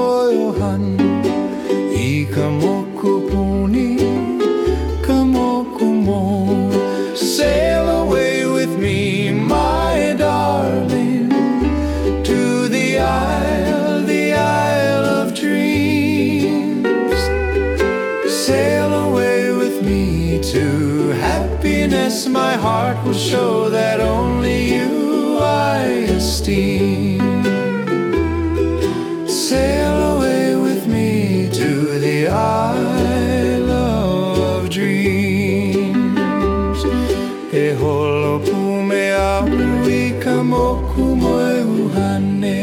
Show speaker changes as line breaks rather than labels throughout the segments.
mojohan i kamoku puni, kamoku mo. Sail away with me, my darling, to the isle, the isle of dreams. Sail away with me to happiness, my heart will show that only you I esteem. E holo pume au i ka moku moe uhane.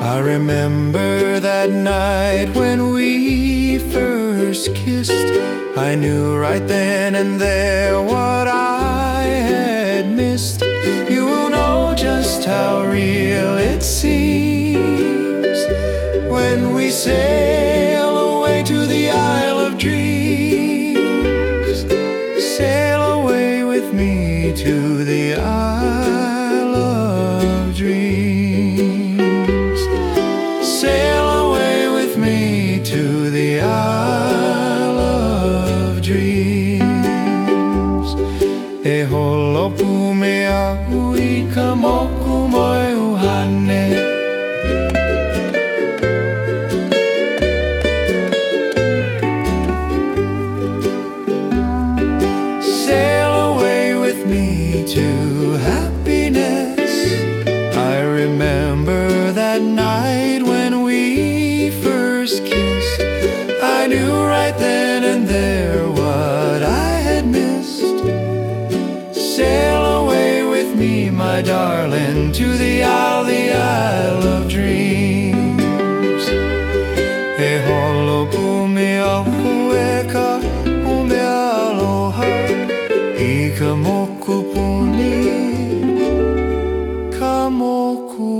I remember that night when we first kissed. I knew right then and there what I had missed. You will know just how real it seems when we sail away to the Isle of Dreams. Sail away with me to the Isle of Dreams. Sail away with me to the Isle of Dreams. E holopu me au i to happiness. I remember that night when we first kissed. I knew right then and there what I had missed. Sail away with me, my darling, to the Isle, the Isle of Dreams. Hey, holo, pull me. Ikamoku puni Kamoku